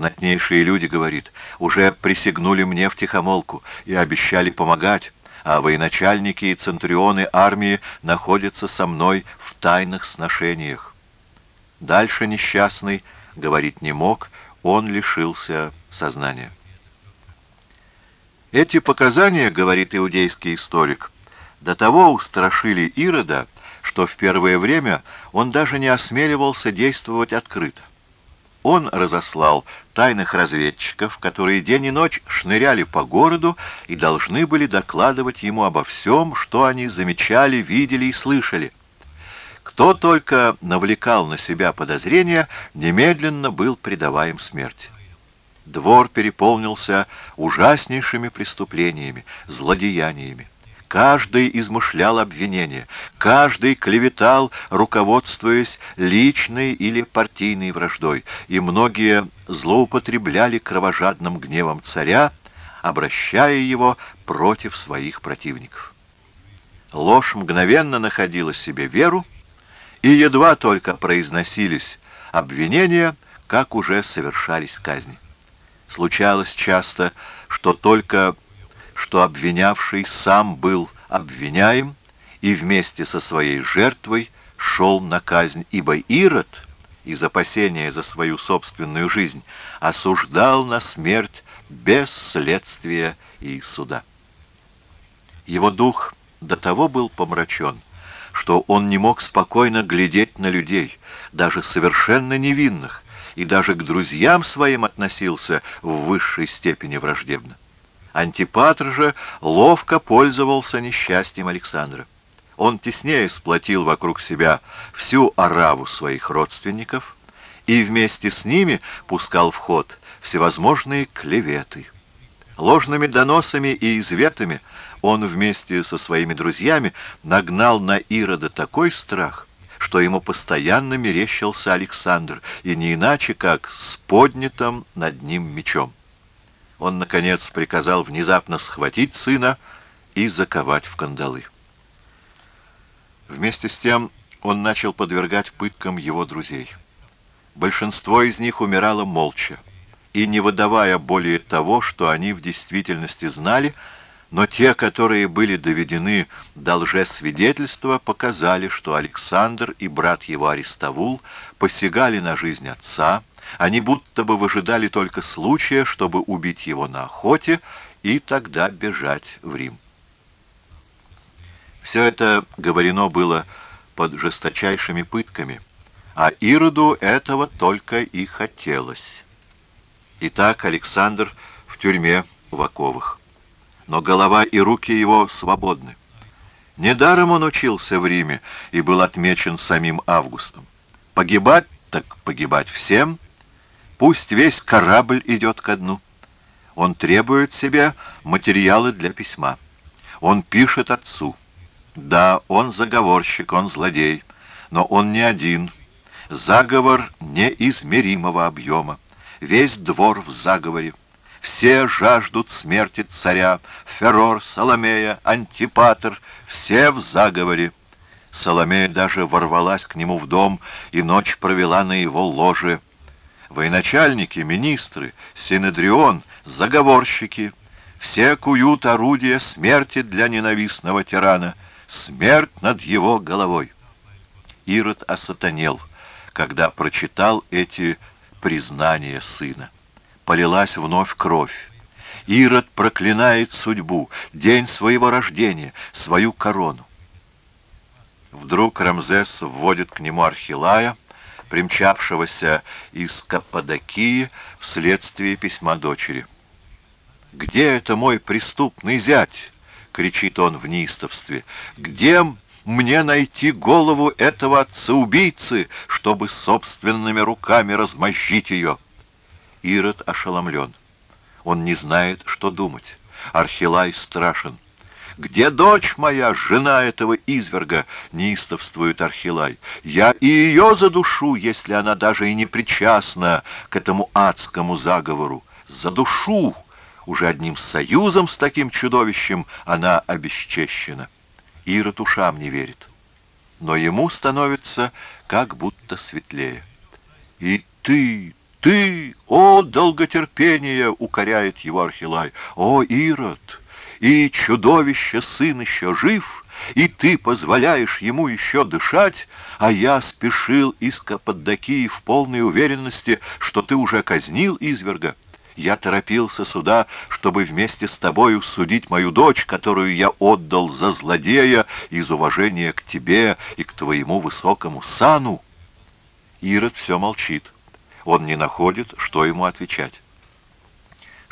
Знатнейшие люди, говорит, уже присягнули мне в тихомолку и обещали помогать, а военачальники и центрионы армии находятся со мной в тайных сношениях. Дальше несчастный говорить не мог, он лишился сознания. Эти показания, говорит иудейский историк, до того устрашили Ирода, что в первое время он даже не осмеливался действовать открыто. Он разослал тайных разведчиков, которые день и ночь шныряли по городу и должны были докладывать ему обо всем, что они замечали, видели и слышали. Кто только навлекал на себя подозрения, немедленно был предаваем смерти. Двор переполнился ужаснейшими преступлениями, злодеяниями. Каждый измышлял обвинения, каждый клеветал, руководствуясь личной или партийной враждой, и многие злоупотребляли кровожадным гневом царя, обращая его против своих противников. Ложь мгновенно находила себе веру, и едва только произносились обвинения, как уже совершались казни. Случалось часто, что только что обвинявший сам был обвиняем и вместе со своей жертвой шел на казнь, ибо Ирод, из опасения за свою собственную жизнь, осуждал на смерть без следствия и суда. Его дух до того был помрачен, что он не мог спокойно глядеть на людей, даже совершенно невинных, и даже к друзьям своим относился в высшей степени враждебно. Антипатр же ловко пользовался несчастьем Александра. Он теснее сплотил вокруг себя всю ораву своих родственников и вместе с ними пускал в ход всевозможные клеветы. Ложными доносами и изветами он вместе со своими друзьями нагнал на Ирода такой страх, что ему постоянно мерещился Александр, и не иначе, как с поднятым над ним мечом он, наконец, приказал внезапно схватить сына и заковать в кандалы. Вместе с тем он начал подвергать пыткам его друзей. Большинство из них умирало молча и не выдавая более того, что они в действительности знали, но те, которые были доведены до лжесвидетельства, показали, что Александр и брат его Аристовул посягали на жизнь отца, они будто бы выжидали только случая, чтобы убить его на охоте и тогда бежать в Рим. Все это говорено было под жесточайшими пытками, а Ироду этого только и хотелось. Итак, Александр в тюрьме в оковах, но голова и руки его свободны. Недаром он учился в Риме и был отмечен самим Августом. Погибать так погибать всем — Пусть весь корабль идет ко дну. Он требует себе материалы для письма. Он пишет отцу. Да, он заговорщик, он злодей, но он не один. Заговор неизмеримого объема. Весь двор в заговоре. Все жаждут смерти царя. Феррор, Соломея, Антипатр — все в заговоре. Соломея даже ворвалась к нему в дом и ночь провела на его ложе — Военачальники, министры, синедрион, заговорщики — все куют орудия смерти для ненавистного тирана, смерть над его головой. Ирод осатанел, когда прочитал эти признания сына. Полилась вновь кровь. Ирод проклинает судьбу, день своего рождения, свою корону. Вдруг Рамзес вводит к нему Архилая, примчавшегося из Каппадокии вследствие письма дочери. «Где это мой преступный зять?» — кричит он в неистовстве. «Где мне найти голову этого отца-убийцы, чтобы собственными руками размозжить ее?» Ирод ошеломлен. Он не знает, что думать. Архилай страшен. «Где дочь моя, жена этого изверга?» — неистовствует Архилай. «Я и ее задушу, если она даже и не причастна к этому адскому заговору. Задушу!» Уже одним союзом с таким чудовищем она обесчещена. Ирод ушам не верит. Но ему становится как будто светлее. «И ты Ты, о долготерпение, укоряет его Архилай, о Ирод, и чудовище сын еще жив, и ты позволяешь ему еще дышать, а я спешил из Каппадокии в полной уверенности, что ты уже казнил изверга. Я торопился сюда, чтобы вместе с тобою судить мою дочь, которую я отдал за злодея из уважения к тебе и к твоему высокому сану. Ирод все молчит. Он не находит, что ему отвечать.